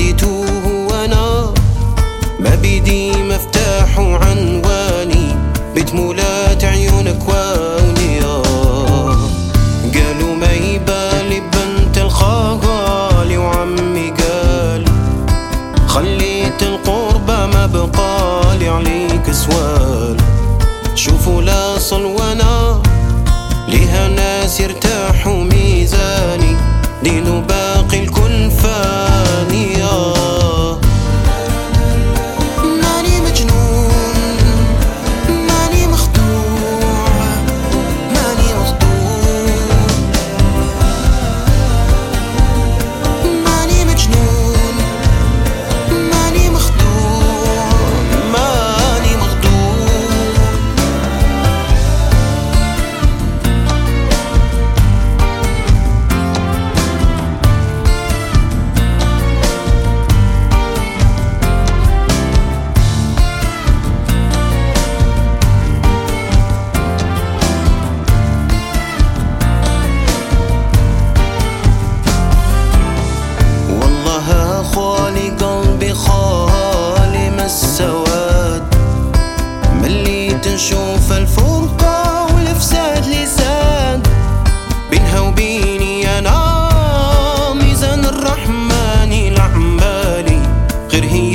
ناديته وأنا ما بيدي مفتاح عنواني بيت مولات عيونك واني قالوا ما يبالي بنت الخالي وعمي قال خليت القربة ما بقالي عليك سوال. شوفوا لا صلوانا ليها ناس يرتاحوا ميزاني. دينو خلي قلبي خالي من السواد مليت نشوف الفرقة والفساد اللي زاد. بينها وبيني أنا ميزان الرحمن لعمالي غير هي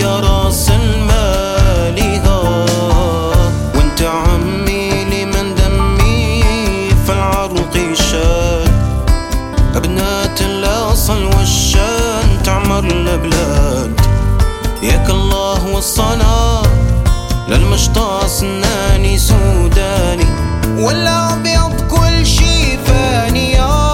ابيض كل شي فاني يوم.